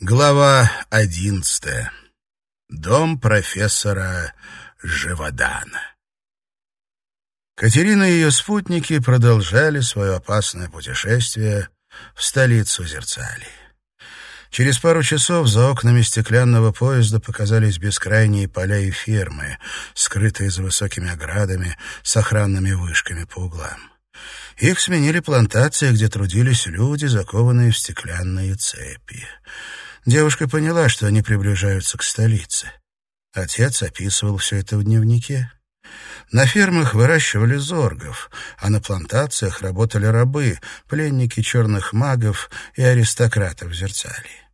Глава одиннадцатая. Дом профессора Живодана. Катерина и ее спутники продолжали свое опасное путешествие в столицу Зерцалии. Через пару часов за окнами стеклянного поезда показались бескрайние поля и фермы, скрытые за высокими оградами с охранными вышками по углам. Их сменили плантации, где трудились люди, закованные в стеклянные цепи. Девушка поняла, что они приближаются к столице. Отец описывал все это в дневнике. На фермах выращивали зоргов, а на плантациях работали рабы, пленники черных магов и аристократов Зерцалии.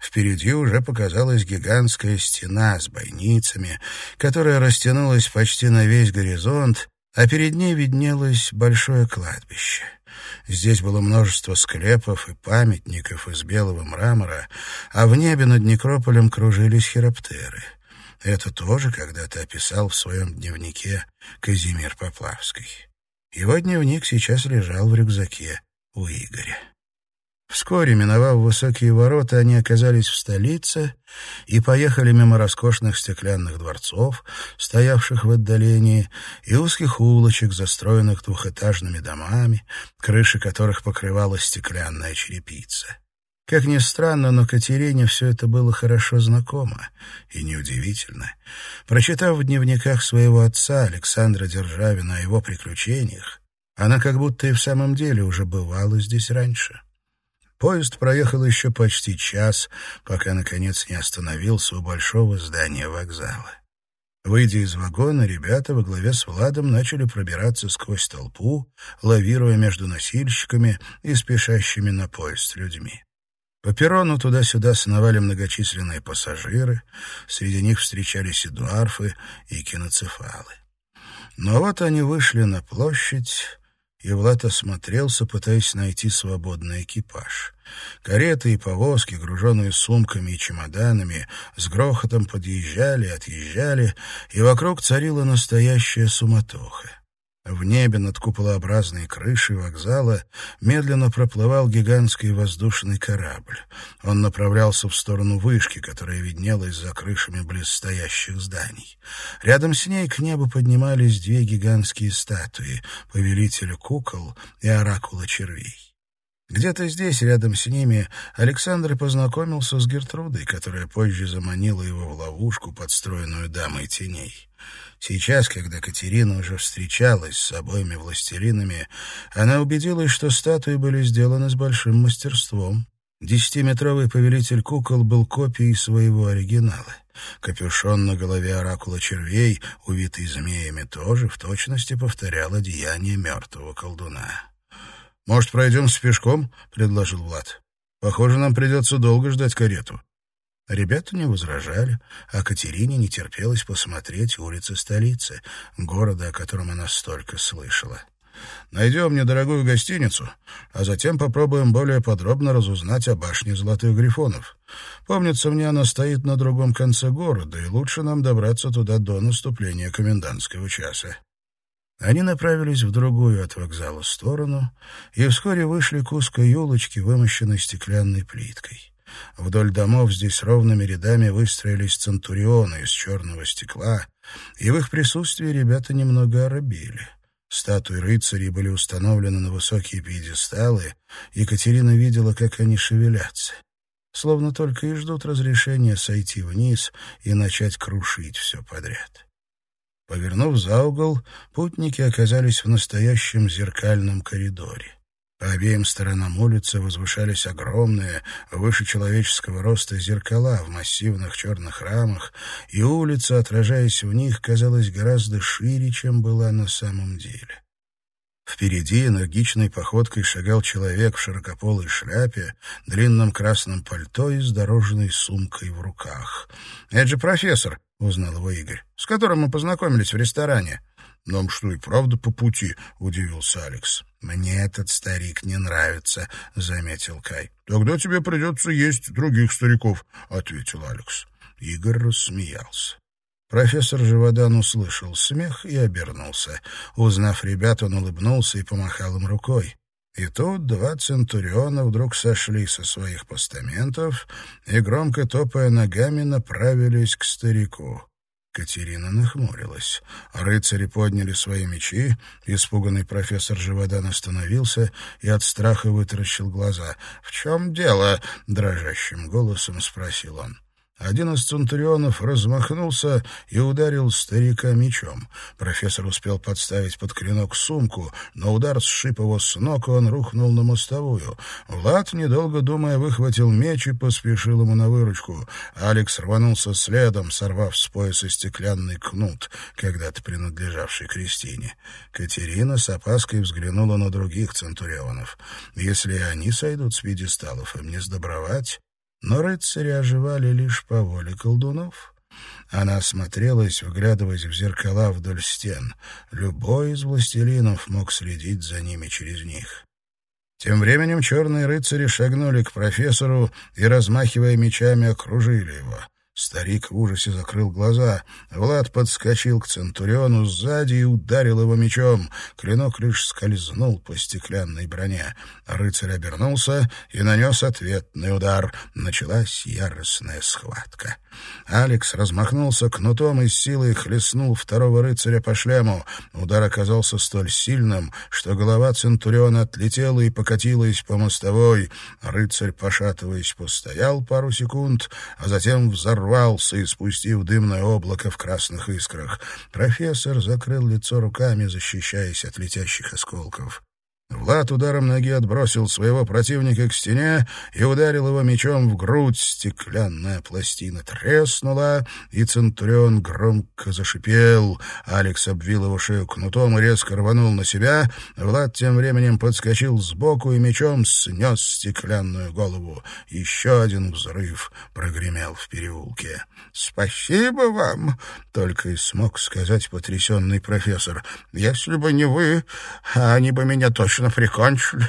Впереди уже показалась гигантская стена с бойницами, которая растянулась почти на весь горизонт, а перед ней виднелось большое кладбище. Здесь было множество склепов и памятников из белого мрамора, а в небе над некрополем кружились хироптеры. Это тоже когда-то описал в своем дневнике Казимир Поплавский. Его дневник сейчас лежал в рюкзаке у Игоря. Вскоре, миновав высокие ворота, они оказались в столице и поехали мимо роскошных стеклянных дворцов, стоявших в отдалении, и узких улочек, застроенных двухэтажными домами, крыши которых покрывала стеклянная черепица. Как ни странно, но Катерине все это было хорошо знакомо. И неудивительно. Прочитав в дневниках своего отца Александра Державина о его приключениях, она как будто и в самом деле уже бывала здесь раньше. Поезд проехал еще почти час, пока, наконец, не остановился у большого здания вокзала. Выйдя из вагона, ребята во главе с Владом начали пробираться сквозь толпу, лавируя между носильщиками и спешащими на поезд людьми. По перрону туда-сюда сновали многочисленные пассажиры, среди них встречались и дуарфы, и киноцефалы. Но вот они вышли на площадь, и Влад осмотрелся, пытаясь найти свободный экипаж. Кареты и повозки, груженные сумками и чемоданами, с грохотом подъезжали, отъезжали, и вокруг царила настоящая суматоха. В небе над куполообразной крышей вокзала медленно проплывал гигантский воздушный корабль. Он направлялся в сторону вышки, которая виднелась за крышами близстоящих зданий. Рядом с ней к небу поднимались две гигантские статуи — повелителя кукол и оракула червей. Где-то здесь, рядом с ними, Александр познакомился с Гертрудой, которая позже заманила его в ловушку, подстроенную дамой теней. Сейчас, когда Катерина уже встречалась с обоими властелинами, она убедилась, что статуи были сделаны с большим мастерством. Десятиметровый повелитель кукол был копией своего оригинала. Капюшон на голове оракула червей, увитый змеями, тоже в точности повторял одеяние мертвого колдуна. «Может, пройдемся пешком?» — предложил Влад. «Похоже, нам придется долго ждать карету». Ребята не возражали, а Катерине не терпелось посмотреть улицы столицы, города, о котором она столько слышала. «Найдем недорогую гостиницу, а затем попробуем более подробно разузнать о башне Золотых Грифонов. Помнится мне, она стоит на другом конце города, и лучше нам добраться туда до наступления комендантского часа». Они направились в другую от вокзала сторону и вскоре вышли к узкой елочке, вымощенной стеклянной плиткой. Вдоль домов здесь ровными рядами выстроились центурионы из черного стекла, и в их присутствии ребята немного оробили. Статуи рыцарей были установлены на высокие пьедесталы, и Екатерина видела, как они шевелятся. Словно только и ждут разрешения сойти вниз и начать крушить все подряд. Повернув за угол, путники оказались в настоящем зеркальном коридоре. По обеим сторонам улицы возвышались огромные, выше человеческого роста зеркала в массивных черных рамах, и улица, отражаясь в них, казалась гораздо шире, чем была на самом деле. Впереди энергичной походкой шагал человек в широкополой шляпе, длинном красном пальто и с дорожной сумкой в руках. «Это же профессор», — узнал его Игорь, — «с которым мы познакомились в ресторане». «Нам что, и правда по пути?» — удивился Алекс. «Мне этот старик не нравится», — заметил Кай. «Тогда тебе придется есть других стариков», — ответил Алекс. Игорь рассмеялся. Профессор Живодан услышал смех и обернулся. Узнав ребят, он улыбнулся и помахал им рукой. И тут два центуриона вдруг сошли со своих постаментов и, громко топая ногами, направились к старику. Катерина нахмурилась. Рыцари подняли свои мечи. Испуганный профессор Живодан остановился и от страха вытаращил глаза. «В чем дело?» — дрожащим голосом спросил он. Один из центурионов размахнулся и ударил старика мечом. Профессор успел подставить под клинок сумку, но удар сшиб его с ног, и он рухнул на мостовую. Влад, недолго думая, выхватил меч и поспешил ему на выручку. Алекс рванулся следом, сорвав с пояса стеклянный кнут, когда-то принадлежавший Кристине. Катерина с опаской взглянула на других центурионов. Если они сойдут с пьедесталов, им не сдобровать. Но рыцари оживали лишь по воле колдунов. Она осмотрелась, вглядываясь в зеркала вдоль стен. Любой из властелинов мог следить за ними через них. Тем временем черные рыцари шагнули к профессору и, размахивая мечами, окружили его. Старик в ужасе закрыл глаза. Влад подскочил к Центуриону сзади и ударил его мечом. Клинок лишь скользнул по стеклянной броне. Рыцарь обернулся и нанес ответный удар. Началась яростная схватка. Алекс размахнулся кнутом и с силой хлестнул второго рыцаря по шлему. Удар оказался столь сильным, что голова Центуриона отлетела и покатилась по мостовой. Рыцарь, пошатываясь, постоял пару секунд, а затем взорвался, испустив дымное облако в красных искрах. Профессор закрыл лицо руками, защищаясь от летящих осколков. Влад ударом ноги отбросил своего противника к стене и ударил его мечом в грудь. Стеклянная пластина треснула, и Центурион громко зашипел. Алекс обвил его шею кнутом и резко рванул на себя. Влад тем временем подскочил сбоку и мечом снес стеклянную голову. Еще один взрыв прогремел в переулке. «Спасибо вам!» — только и смог сказать потрясенный профессор. «Если бы не вы, они бы меня точно точно прикончили.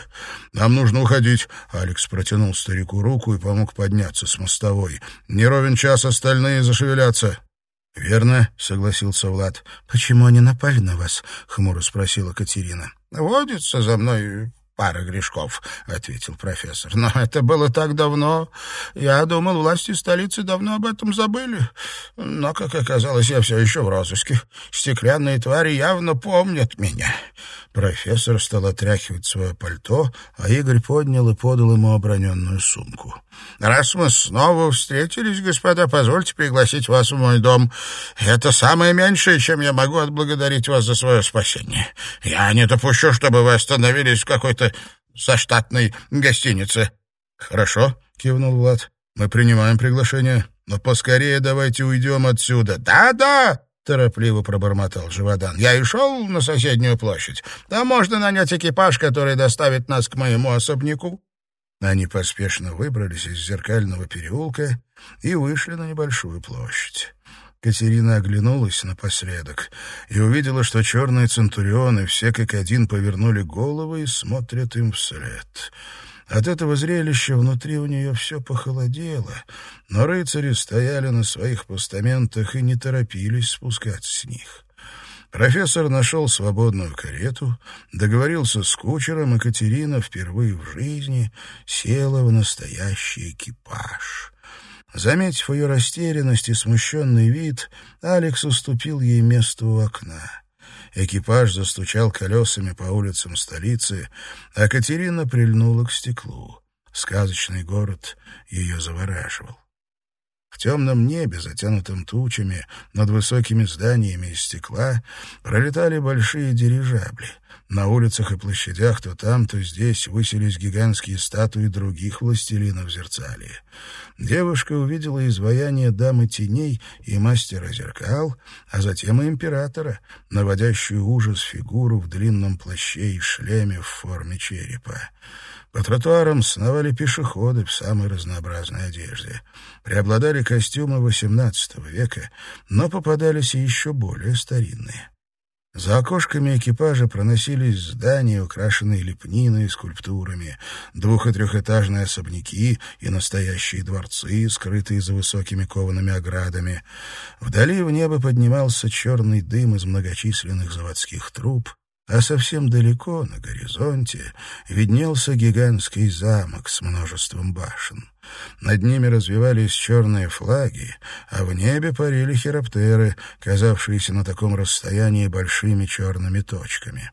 Нам нужно уходить. Алекс протянул старику руку и помог подняться с мостовой. Не ровен час остальные зашевелятся. «Верно», — согласился Влад. «Почему они напали на вас?» — хмуро спросила Катерина. «Водится за мной пара грешков», — ответил профессор. «Но это было так давно. Я думал, власти столицы давно об этом забыли. Но, как оказалось, я все еще в розыске. Стеклянные твари явно помнят меня». Профессор стал отряхивать свое пальто, а Игорь поднял и подал ему оброненную сумку. «Раз мы снова встретились, господа, позвольте пригласить вас в мой дом. Это самое меньшее, чем я могу отблагодарить вас за свое спасение. Я не допущу, чтобы вы остановились в какой-то заштатной гостинице». «Хорошо», — кивнул Влад. «Мы принимаем приглашение, но поскорее давайте уйдем отсюда». «Да-да!» торопливо пробормотал Живодан. «Я и шел на соседнюю площадь. Там можно нанять экипаж, который доставит нас к моему особняку». Они поспешно выбрались из зеркального переулка и вышли на небольшую площадь. Катерина оглянулась напоследок и увидела, что черные центурионы все как один повернули головы и смотрят им вслед. От этого зрелища внутри у нее все похолодело, но рыцари стояли на своих постаментах и не торопились спускаться с них. Профессор нашел свободную карету, договорился с кучером, и Катерина впервые в жизни села в настоящий экипаж. Заметив ее растерянность и смущенный вид, Алекс уступил ей место у окна. Экипаж застучал колесами по улицам столицы, а Катерина прильнула к стеклу. Сказочный город ее завораживал. В темном небе, затянутом тучами, над высокими зданиями из стекла, пролетали большие дирижабли. На улицах и площадях то там, то здесь высились гигантские статуи других властелинов Зерцалии. Девушка увидела изваяние дамы теней и мастера зеркал, а затем и императора, наводящую ужас фигуру в длинном плаще и шлеме в форме черепа. По тротуарам сновали пешеходы в самой разнообразной одежде. Преобладали костюмы XVIII века, но попадались и еще более старинные. За окошками экипажа проносились здания, украшенные лепниной и скульптурами, двух- и трехэтажные особняки и настоящие дворцы, скрытые за высокими коваными оградами. Вдали в небо поднимался черный дым из многочисленных заводских труб, а совсем далеко, на горизонте, виднелся гигантский замок с множеством башен. Над ними развивались черные флаги, а в небе парили хироптеры, казавшиеся на таком расстоянии большими черными точками.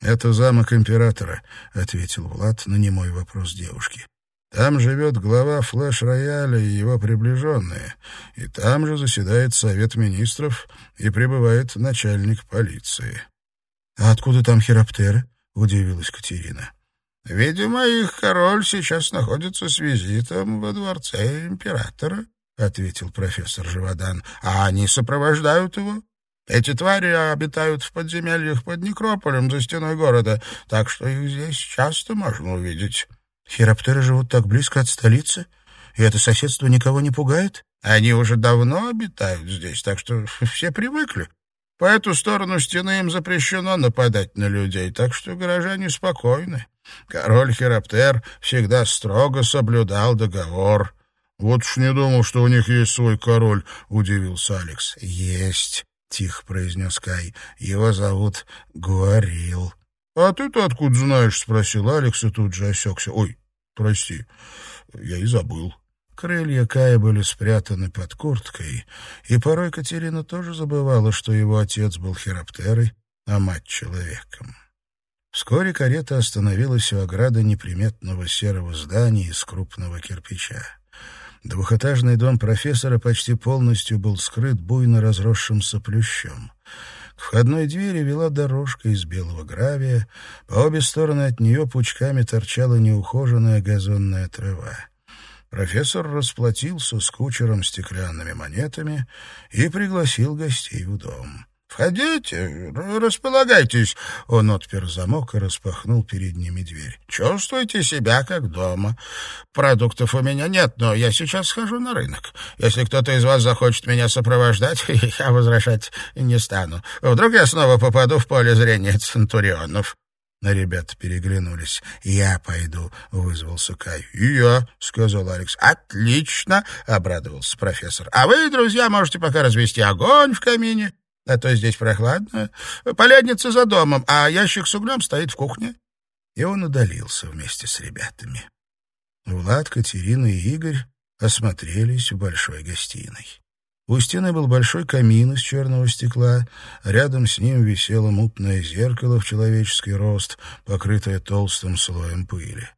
«Это замок императора», — ответил Влад на немой вопрос девушки. «Там живет глава флеш-рояля и его приближенные, и там же заседает совет министров и прибывает начальник полиции». «А откуда там хироптеры?» — удивилась Катерина. «Видимо, их король сейчас находится с визитом во дворце императора», — ответил профессор Живодан. «А они сопровождают его. Эти твари обитают в подземельях под Некрополем за стеной города, так что их здесь часто можно увидеть». «Хироптеры живут так близко от столицы, и это соседство никого не пугает?» «Они уже давно обитают здесь, так что все привыкли. По эту сторону стены им запрещено нападать на людей, так что горожане спокойны. Король Хироптер всегда строго соблюдал договор. — Вот уж не думал, что у них есть свой король, — удивился Алекс. — Есть, — тихо произнес Кай. — Его зовут Гуарил. — А ты-то откуда знаешь? — спросил Алекс и тут же осекся. — Ой, прости, я и забыл. Крылья Кая были спрятаны под курткой, и порой Катерина тоже забывала, что его отец был хироптерой, а мать — человеком. Вскоре карета остановилась у ограды неприметного серого здания из крупного кирпича. Двухэтажный дом профессора почти полностью был скрыт буйно разросшимся плющом. К входной двери вела дорожка из белого гравия, по обе стороны от нее пучками торчала неухоженная газонная трава. Профессор расплатился с кучером стеклянными монетами и пригласил гостей в дом. «Входите, располагайтесь». Он отпер замок и распахнул перед ними дверь. «Чувствуйте себя как дома. Продуктов у меня нет, но я сейчас схожу на рынок. Если кто-то из вас захочет меня сопровождать, я возражать не стану. Вдруг я снова попаду в поле зрения центурионов». Ребята переглянулись. «Я пойду», — вызвался Кай. «И я», — сказал Алекс. «Отлично», — обрадовался профессор. «А вы, друзья, можете пока развести огонь в камине а то здесь прохладно. Полядница за домом, а ящик с углем стоит в кухне». И он удалился вместе с ребятами. Влад, Катерина и Игорь осмотрелись в большой гостиной. У стены был большой камин из черного стекла, рядом с ним висело мутное зеркало в человеческий рост, покрытое толстым слоем пыли.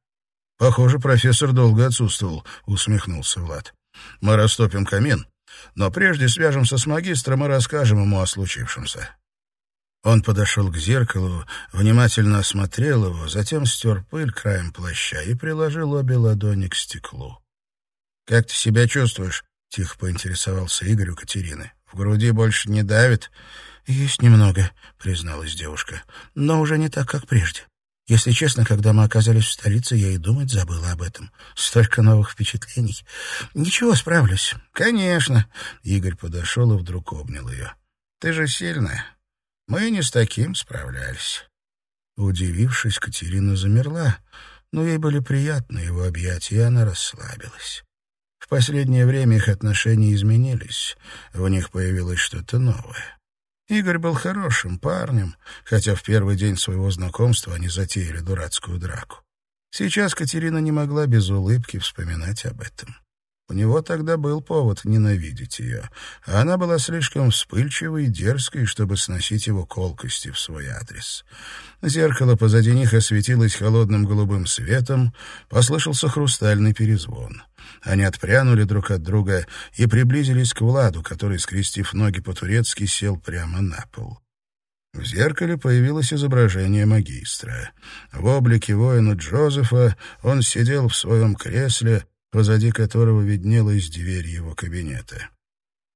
«Похоже, профессор долго отсутствовал», — усмехнулся Влад. «Мы растопим камин, но прежде свяжемся с магистром и расскажем ему о случившемся». Он подошел к зеркалу, внимательно осмотрел его, затем стер пыль краем плаща и приложил обе ладони к стеклу. «Как ты себя чувствуешь?» — тихо поинтересовался Игорь у Катерины. «В груди больше не давит?» «Есть немного», — призналась девушка, — «но уже не так, как прежде. Если честно, когда мы оказались в столице, я и думать забыла об этом. Столько новых впечатлений. Ничего, справлюсь. Конечно. Игорь подошел и вдруг обнял ее. Ты же сильная. Мы не с таким справлялись. Удивившись, Катерина замерла, но ей были приятны его объятия, и она расслабилась. В последнее время их отношения изменились, в них появилось что-то новое. Игорь был хорошим парнем, хотя в первый день своего знакомства они затеяли дурацкую драку. Сейчас Катерина не могла без улыбки вспоминать об этом. У него тогда был повод ненавидеть ее, она была слишком вспыльчивой и дерзкой, чтобы сносить его колкости в свой адрес. Зеркало позади них осветилось холодным голубым светом, послышался хрустальный перезвон. Они отпрянули друг от друга и приблизились к Владу, который, скрестив ноги по-турецки, сел прямо на пол. В зеркале появилось изображение магистра. В облике воина Джозефа он сидел в своем кресле, позади которого виднелась дверь его кабинета.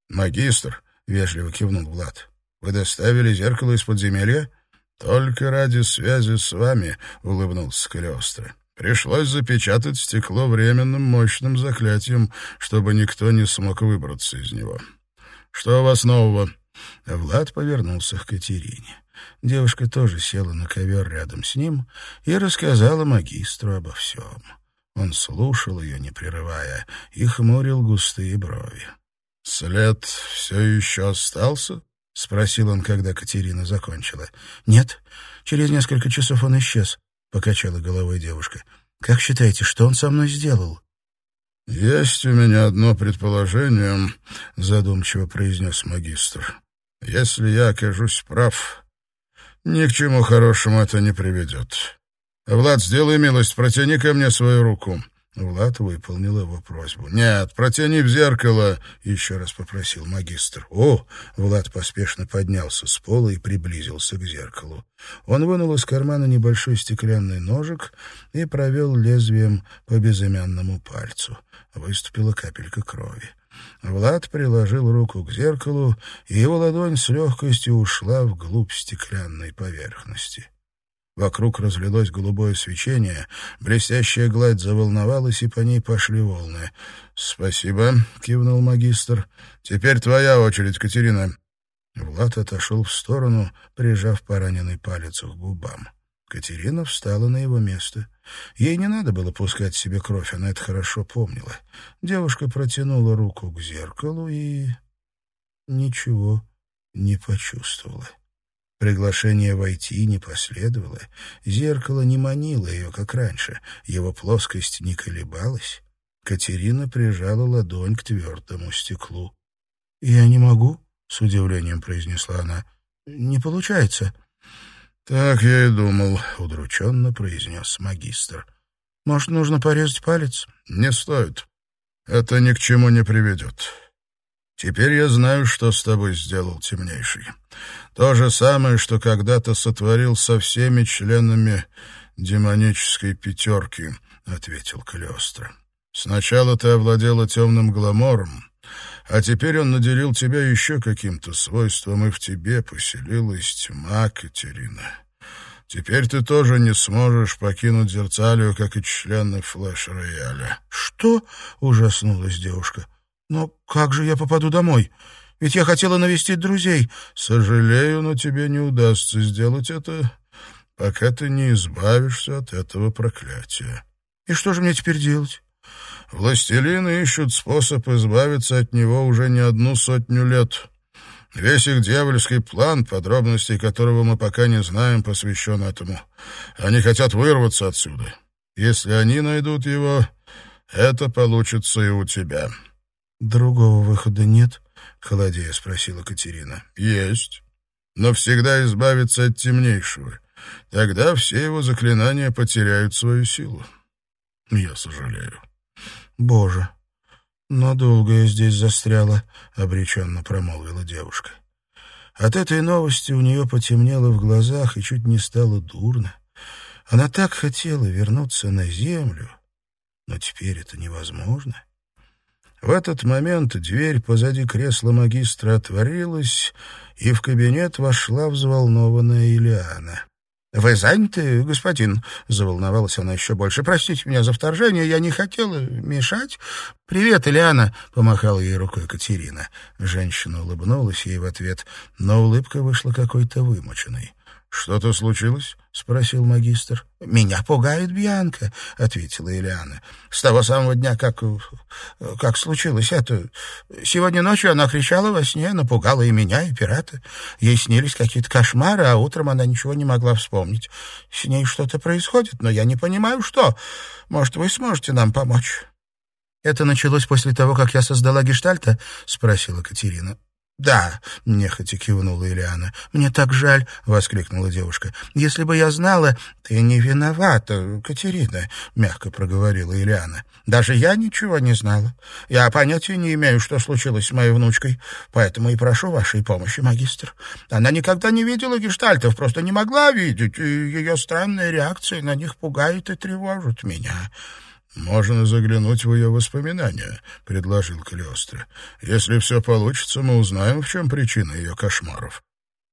«Магистр», — вежливо кивнул Влад, — «вы доставили зеркало из подземелья?» «Только ради связи с вами», — улыбнулся Калиостро. «Пришлось запечатать стекло временным мощным заклятием, чтобы никто не смог выбраться из него. Что у вас нового?» Влад повернулся к Катерине. Девушка тоже села на ковер рядом с ним и рассказала магистру обо всем. Он слушал ее, не прерывая, и хмурил густые брови. «След все еще остался?» — спросил он, когда Катерина закончила. «Нет, через несколько часов он исчез», — покачала головой девушка. «Как считаете, что он со мной сделал?» «Есть у меня одно предположение», — задумчиво произнес магистр. «Если я окажусь прав, ни к чему хорошему это не приведет. Влад, сделай милость, протяни ко мне свою руку». Влад выполнил его просьбу. «Нет, протяни в зеркало!» — еще раз попросил магистр. «О!» — Влад поспешно поднялся с пола и приблизился к зеркалу. Он вынул из кармана небольшой стеклянный ножик и провел лезвием по безымянному пальцу. Выступила капелька крови. Влад приложил руку к зеркалу, и его ладонь с легкостью ушла вглубь стеклянной поверхности. Вокруг разлилось голубое свечение, блестящая гладь заволновалась, и по ней пошли волны. «Спасибо», — кивнул магистр. «Теперь твоя очередь, Катерина». Влад отошел в сторону, прижав пораненный палец к губам. Катерина встала на его место. Ей не надо было пускать себе кровь, она это хорошо помнила. Девушка протянула руку к зеркалу и... ничего не почувствовала. Приглашение войти не последовало. Зеркало не манило ее, как раньше. Его плоскость не колебалась. Катерина прижала ладонь к твердому стеклу. — Я не могу, — с удивлением произнесла она. — Не получается. — Так я и думал, — удрученно произнес магистр. — Может, нужно порезать палец? — Не стоит. Это ни к чему не приведет. Теперь я знаю, что с тобой сделал темнейший. То же самое, что когда-то сотворил со всеми членами демонической пятерки, — ответил Калиостро. Сначала ты овладела темным гламором, а теперь он наделил тебя еще каким-то свойством, и в тебе поселилась тьма, Катерина. Теперь ты тоже не сможешь покинуть Зерцалию, как и члены флеш-рояля. — Что? — ужаснулась девушка. — «Но как же я попаду домой? Ведь я хотела навестить друзей». «Сожалею, но тебе не удастся сделать это, пока ты не избавишься от этого проклятия». «И что же мне теперь делать?» «Властелины ищут способ избавиться от него уже не одну сотню лет». Весь их дьявольский план, подробностей которого мы пока не знаем, посвящен этому. Они хотят вырваться отсюда. Если они найдут его, это получится и у тебя. «Другого выхода нет?» — холодея спросила Катерина. «Есть. Но всегда избавиться от темнейшего. Тогда все его заклинания потеряют свою силу. Я сожалею». «Боже, надолго я здесь застряла», — обреченно промолвила девушка. От этой новости у нее потемнело в глазах и чуть не стало дурно. Она так хотела вернуться на землю, но теперь это невозможно. В этот момент дверь позади кресла магистра отворилась, и в кабинет вошла взволнованная Ильяна. «Вы заняты, господин?» — заволновалась она еще больше. «Простите меня за вторжение, я не хотела мешать». «Привет, Ильяна!» — помахала ей рукой Катерина. Женщина улыбнулась ей в ответ, но улыбка вышла какой-то вымученной. «Что-то случилось?» — спросил магистр. «Меня пугает Бьянка», — ответила Ильяна. «С того самого дня, как... как случилось это... Сегодня ночью она кричала во сне, напугала и меня, и пирата. Ей снились какие-то кошмары, а утром она ничего не могла вспомнить. С ней что-то происходит, но я не понимаю, что. Может, вы сможете нам помочь?» «Это началось после того, как я создала гештальта?» — спросила Катерина. «Да», — нехотя кивнула Ильяна. «Мне так жаль», — воскликнула девушка. «Если бы я знала...» «Ты не виновата, Катерина», — мягко проговорила Ильяна. «Даже я ничего не знала. Я понятия не имею, что случилось с моей внучкой, поэтому и прошу вашей помощи, магистр. Она никогда не видела гештальтов, просто не могла видеть, и ее странная реакция на них пугает и тревожит меня». «Можно заглянуть в ее воспоминания», — предложил Калиостро. «Если все получится, мы узнаем, в чем причина ее кошмаров».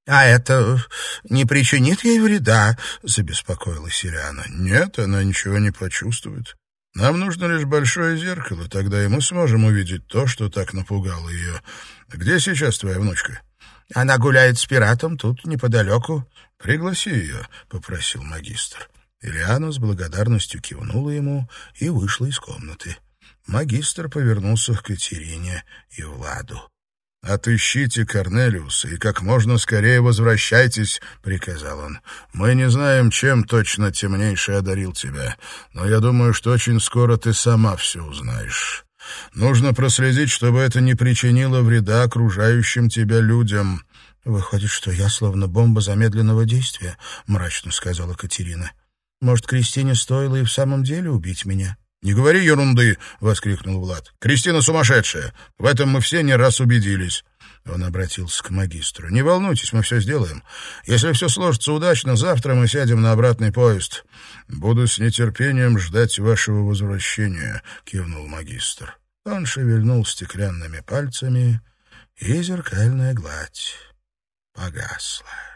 «А это не причинит ей вреда?» — забеспокоилась Ириана. «Нет, она ничего не почувствует. Нам нужно лишь большое зеркало, тогда и мы сможем увидеть то, что так напугало ее. Где сейчас твоя внучка?» «Она гуляет с пиратом тут, неподалеку». «Пригласи ее», — попросил магистр. Ильяна с благодарностью кивнула ему и вышла из комнаты. Магистр повернулся к Катерине и Владу. «Отыщите Корнелиуса и как можно скорее возвращайтесь», — приказал он. «Мы не знаем, чем точно темнейший одарил тебя, но я думаю, что очень скоро ты сама все узнаешь». Нужно проследить, чтобы это не причинило вреда окружающим тебя людям. Выходит, что я словно бомба замедленного действия, мрачно сказала Катерина. Может, Кристине стоило и в самом деле убить меня? «Не говори ерунды!» — воскликнул Влад. «Кристина сумасшедшая! В этом мы все не раз убедились!» Он обратился к магистру. «Не волнуйтесь, мы все сделаем. Если все сложится удачно, завтра мы сядем на обратный поезд. Буду с нетерпением ждать вашего возвращения», — кивнул магистр. Он шевельнул стеклянными пальцами, и зеркальная гладь погасла.